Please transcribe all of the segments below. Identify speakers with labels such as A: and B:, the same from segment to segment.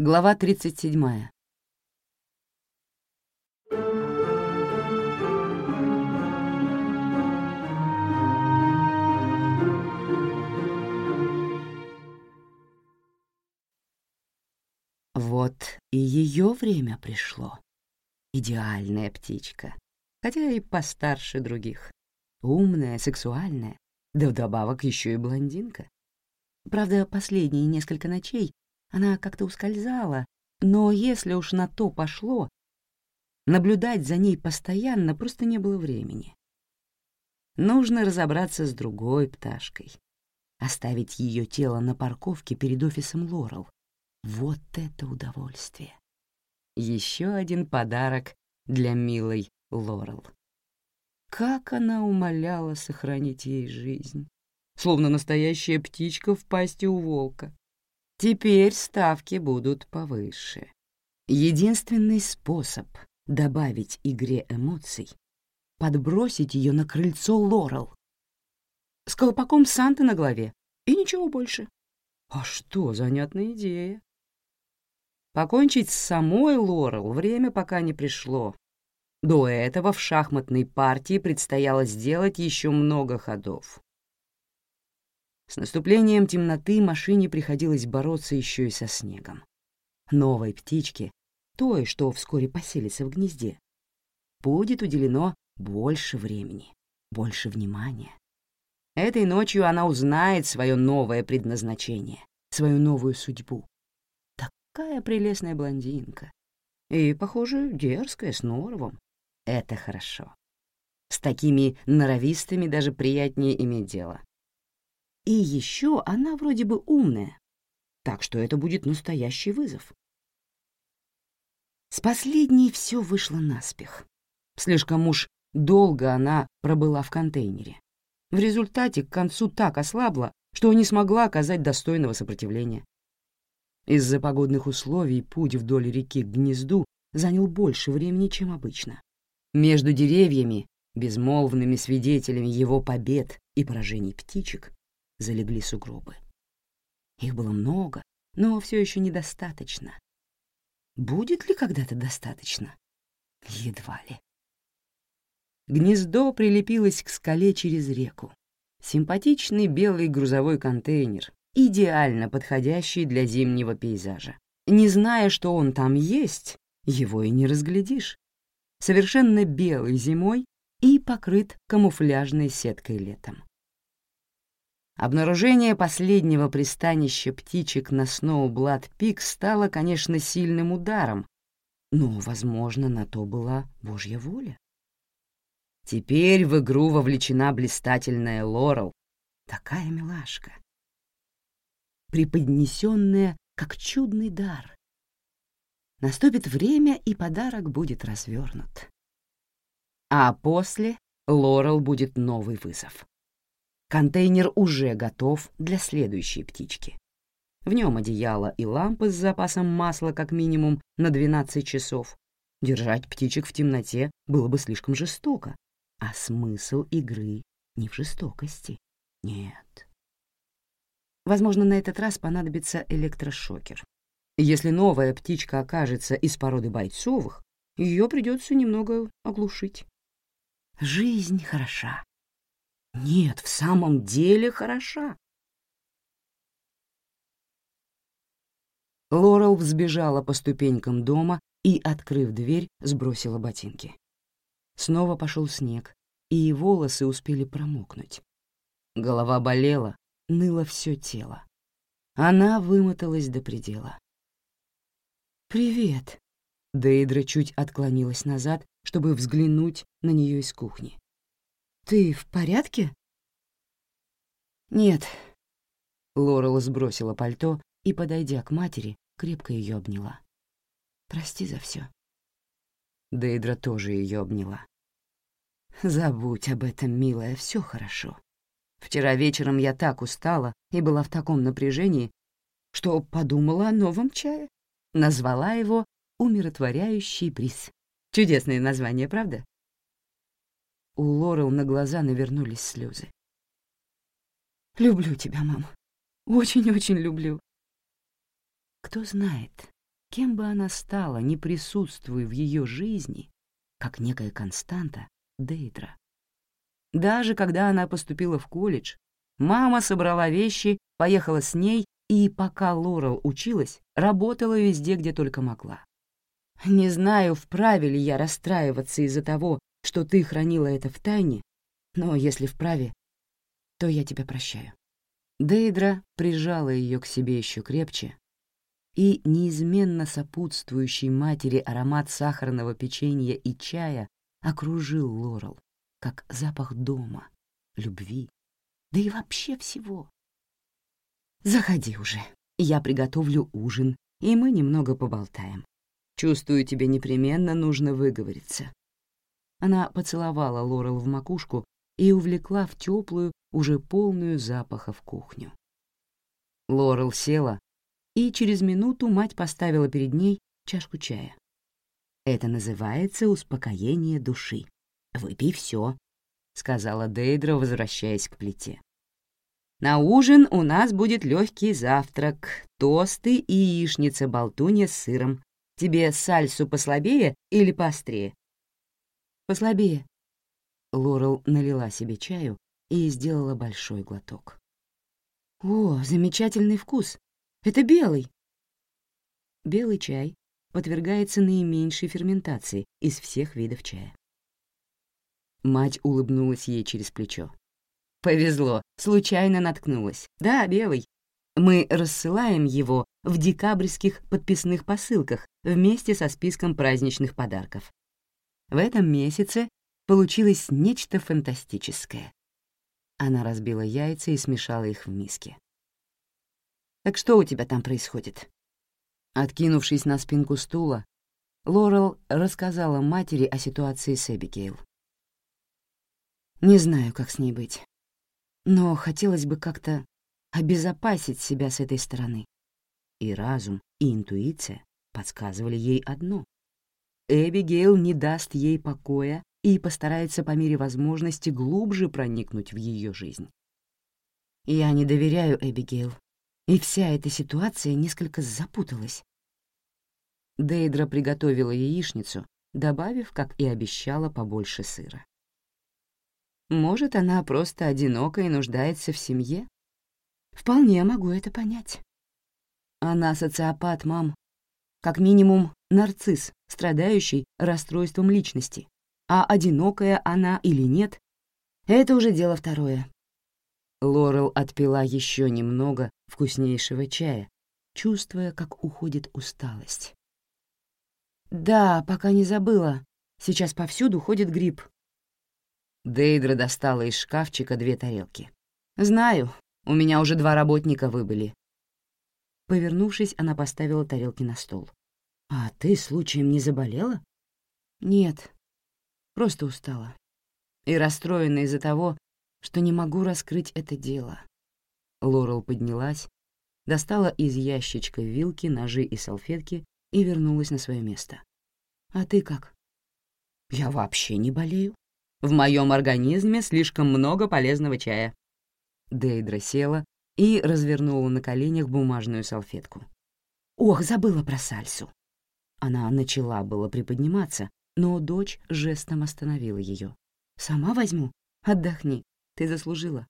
A: Глава 37. Вот и ее время пришло. Идеальная птичка, хотя и постарше других. Умная, сексуальная, да вдобавок еще и блондинка. Правда, последние несколько ночей она как-то ускользала, но если уж на то пошло, наблюдать за ней постоянно просто не было времени. Нужно разобраться с другой пташкой, оставить ее тело на парковке перед офисом Лорел. Вот это удовольствие! Еще один подарок для милой Лорел. Как она умоляла сохранить ей жизнь, словно настоящая птичка в пасти у волка. Теперь ставки будут повыше. Единственный способ добавить игре эмоций — подбросить ее на крыльцо Лорел. С колпаком Санты на голове и ничего больше. А что, занятная идея. Покончить с самой Лорел время пока не пришло. До этого в шахматной партии предстояло сделать еще много ходов. С наступлением темноты машине приходилось бороться еще и со снегом. Новой птичке, той, что вскоре поселится в гнезде, будет уделено больше времени, больше внимания. Этой ночью она узнает свое новое предназначение, свою новую судьбу. Такая прелестная блондинка. И, похоже, дерзкая, с норовом. Это хорошо. С такими норовистыми даже приятнее иметь дело. И еще она вроде бы умная, так что это будет настоящий вызов. С последней все вышло наспех. Слишком уж долго она пробыла в контейнере. В результате к концу так ослабла, что не смогла оказать достойного сопротивления. Из-за погодных условий путь вдоль реки к гнезду занял больше времени, чем обычно. Между деревьями, безмолвными свидетелями его побед и поражений птичек, залегли сугробы. Их было много, но все еще недостаточно. Будет ли когда-то достаточно? Едва ли. Гнездо прилепилось к скале через реку. Симпатичный белый грузовой контейнер, идеально подходящий для зимнего пейзажа. Не зная, что он там есть, его и не разглядишь. Совершенно белый зимой и покрыт камуфляжной сеткой летом. Обнаружение последнего пристанища птичек на Сноублад-Пик стало, конечно, сильным ударом, но, возможно, на то была Божья воля. Теперь в игру вовлечена блистательная Лорел, такая милашка, преподнесенная как чудный дар. Наступит время, и подарок будет развернут. А после Лорел будет новый вызов. Контейнер уже готов для следующей птички. В нем одеяло и лампы с запасом масла как минимум на 12 часов. Держать птичек в темноте было бы слишком жестоко, а смысл игры не в жестокости. Нет. Возможно, на этот раз понадобится электрошокер. Если новая птичка окажется из породы бойцовых, ее придется немного оглушить. Жизнь хороша. Нет, в самом деле хороша. Лорел взбежала по ступенькам дома и, открыв дверь, сбросила ботинки. Снова пошел снег, и волосы успели промокнуть. Голова болела, ныло все тело. Она вымоталась до предела. «Привет!» Дейдра чуть отклонилась назад, чтобы взглянуть на нее из кухни. «Ты в порядке?» «Нет». Лорел сбросила пальто и, подойдя к матери, крепко ее обняла. «Прости за все. Дейдра тоже ее обняла. «Забудь об этом, милая, все хорошо. Вчера вечером я так устала и была в таком напряжении, что подумала о новом чае. Назвала его «Умиротворяющий бриз». Чудесное название, правда? У Лорел на глаза навернулись слезы. «Люблю тебя, мама. Очень-очень люблю». Кто знает, кем бы она стала, не присутствуя в ее жизни, как некая константа Дейдра. Даже когда она поступила в колледж, мама собрала вещи, поехала с ней и, пока Лорел училась, работала везде, где только могла. Не знаю, вправе ли я расстраиваться из-за того, что ты хранила это в тайне, но если вправе, то я тебя прощаю. Дейдра прижала ее к себе еще крепче, и неизменно сопутствующий матери аромат сахарного печенья и чая окружил Лорел, как запах дома, любви, да и вообще всего. «Заходи уже, я приготовлю ужин, и мы немного поболтаем. Чувствую, тебе непременно нужно выговориться». Она поцеловала Лорел в макушку и увлекла в теплую, уже полную запахов кухню. Лорел села, и через минуту мать поставила перед ней чашку чая. «Это называется успокоение души. Выпей все», — сказала Дейдра, возвращаясь к плите. «На ужин у нас будет легкий завтрак, тосты и яичница-болтунья с сыром. Тебе сальсу послабее или поострее?» «Послабее». Лорел налила себе чаю и сделала большой глоток. «О, замечательный вкус! Это белый!» Белый чай подвергается наименьшей ферментации из всех видов чая. Мать улыбнулась ей через плечо. «Повезло, случайно наткнулась. Да, белый. Мы рассылаем его в декабрьских подписных посылках вместе со списком праздничных подарков. В этом месяце получилось нечто фантастическое. Она разбила яйца и смешала их в миске. «Так что у тебя там происходит?» Откинувшись на спинку стула, Лорел рассказала матери о ситуации с Эбигейл. «Не знаю, как с ней быть, но хотелось бы как-то обезопасить себя с этой стороны. И разум, и интуиция подсказывали ей одно. Эбигейл не даст ей покоя и постарается по мере возможности глубже проникнуть в ее жизнь. Я не доверяю Эбигейл, и вся эта ситуация несколько запуталась. Дейдра приготовила яичницу, добавив, как и обещала, побольше сыра. Может, она просто одинока и нуждается в семье? Вполне могу это понять. Она социопат, мам. Как минимум, нарцисс, страдающий расстройством личности а одинокая она или нет — это уже дело второе. Лорел отпила еще немного вкуснейшего чая, чувствуя, как уходит усталость. «Да, пока не забыла. Сейчас повсюду ходит гриб». Дейдра достала из шкафчика две тарелки. «Знаю, у меня уже два работника выбыли». Повернувшись, она поставила тарелки на стол. «А ты случаем не заболела?» «Нет, Просто устала. И расстроена из-за того, что не могу раскрыть это дело. Лорел поднялась, достала из ящичка вилки, ножи и салфетки и вернулась на свое место. «А ты как?» «Я вообще не болею. В моем организме слишком много полезного чая». Дейдра села и развернула на коленях бумажную салфетку. «Ох, забыла про сальсу». Она начала было приподниматься, но дочь жестом остановила ее. «Сама возьму. Отдохни. Ты заслужила».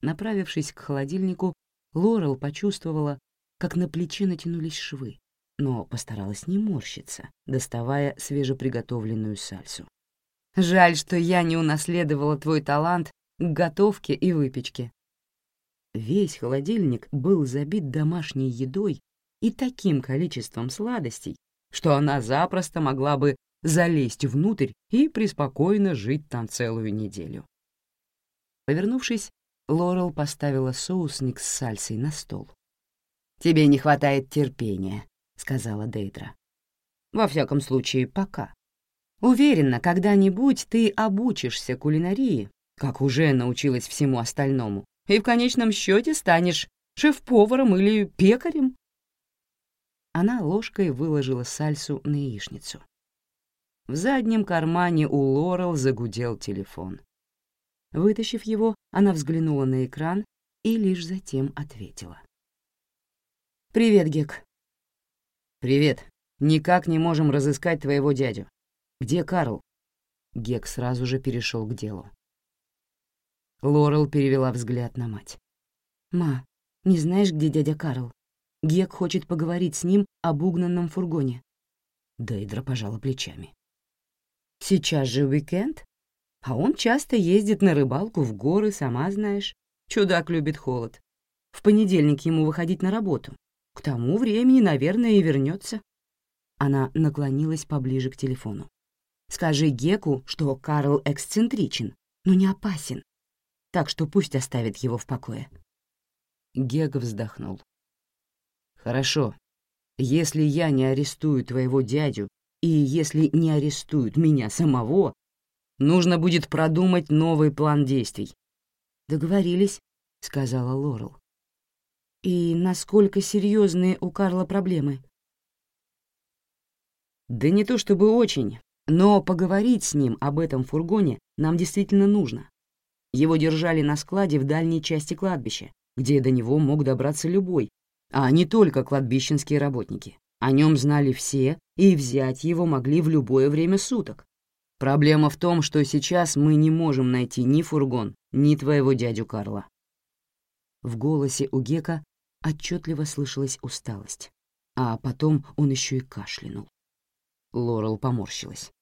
A: Направившись к холодильнику, Лорел почувствовала, как на плече натянулись швы, но постаралась не морщиться, доставая свежеприготовленную сальсу. «Жаль, что я не унаследовала твой талант к готовке и выпечке». Весь холодильник был забит домашней едой и таким количеством сладостей, что она запросто могла бы залезть внутрь и преспокойно жить там целую неделю. Повернувшись, Лорел поставила соусник с сальсой на стол. «Тебе не хватает терпения», — сказала Дейдра. «Во всяком случае, пока. Уверена, когда-нибудь ты обучишься кулинарии, как уже научилась всему остальному, и в конечном счете станешь шеф-поваром или пекарем». Она ложкой выложила сальсу на яичницу. В заднем кармане у Лорел загудел телефон. Вытащив его, она взглянула на экран и лишь затем ответила. «Привет, Гек». «Привет. Никак не можем разыскать твоего дядю. Где Карл?» Гек сразу же перешел к делу. Лорел перевела взгляд на мать.
B: «Ма, не знаешь, где дядя Карл? Гек хочет поговорить с ним об угнанном фургоне».
A: Дейдра пожала плечами. «Сейчас же уикенд, а он часто ездит на рыбалку в горы, сама знаешь. Чудак любит холод. В понедельник ему выходить на работу. К тому времени, наверное, и вернется. Она наклонилась поближе к телефону. «Скажи Геку, что Карл эксцентричен, но не опасен. Так что пусть оставит его в покое». Гек вздохнул. «Хорошо. Если я не арестую твоего дядю, и если не арестуют меня самого, нужно будет продумать новый план действий».
B: «Договорились», — сказала Лорел. «И насколько серьезные у Карла проблемы?»
A: «Да не то чтобы очень, но поговорить с ним об этом фургоне нам действительно нужно. Его держали на складе в дальней части кладбища, где до него мог добраться любой, а не только кладбищенские работники. О нем знали все, и взять его могли в любое время суток. Проблема в том, что сейчас мы не можем найти ни фургон, ни твоего дядю Карла. В голосе у Гека отчетливо слышалась усталость, а потом он еще и кашлянул. Лорел поморщилась.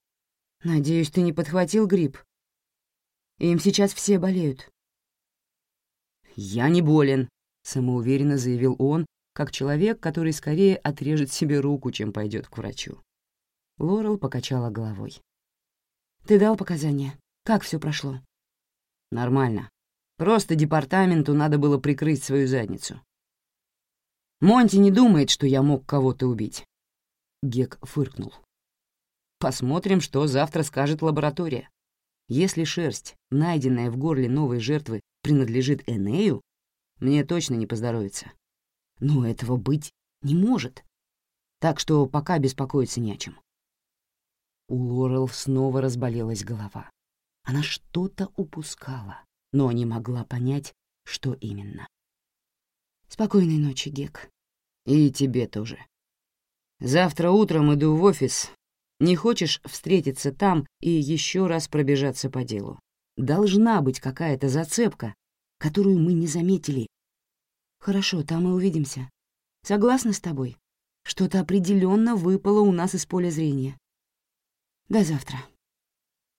B: «Надеюсь, ты не подхватил грипп? Им сейчас все болеют».
A: «Я не болен», — самоуверенно заявил он, как человек, который скорее отрежет себе руку, чем пойдет к врачу. Лорел покачала головой.
B: «Ты дал показания? Как все прошло?»
A: «Нормально. Просто департаменту надо было прикрыть свою задницу. Монти не думает, что я мог кого-то убить». Гек фыркнул. Посмотрим, что завтра скажет лаборатория. Если шерсть, найденная в горле новой жертвы, принадлежит Энею, мне точно не поздоровится. Но этого быть не может. Так что пока беспокоиться не о чем. У Лорел снова разболелась голова. Она что-то упускала, но не могла понять, что именно.
B: «Спокойной ночи, Гек».
A: «И тебе тоже. Завтра утром иду в офис не хочешь встретиться там и еще раз пробежаться по делу? Должна быть какая-то зацепка, которую мы не заметили.
B: Хорошо, там и увидимся. Согласна с тобой. Что-то определенно выпало у нас из поля зрения. До завтра.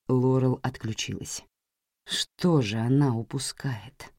A: Лорел отключилась. Что же она упускает?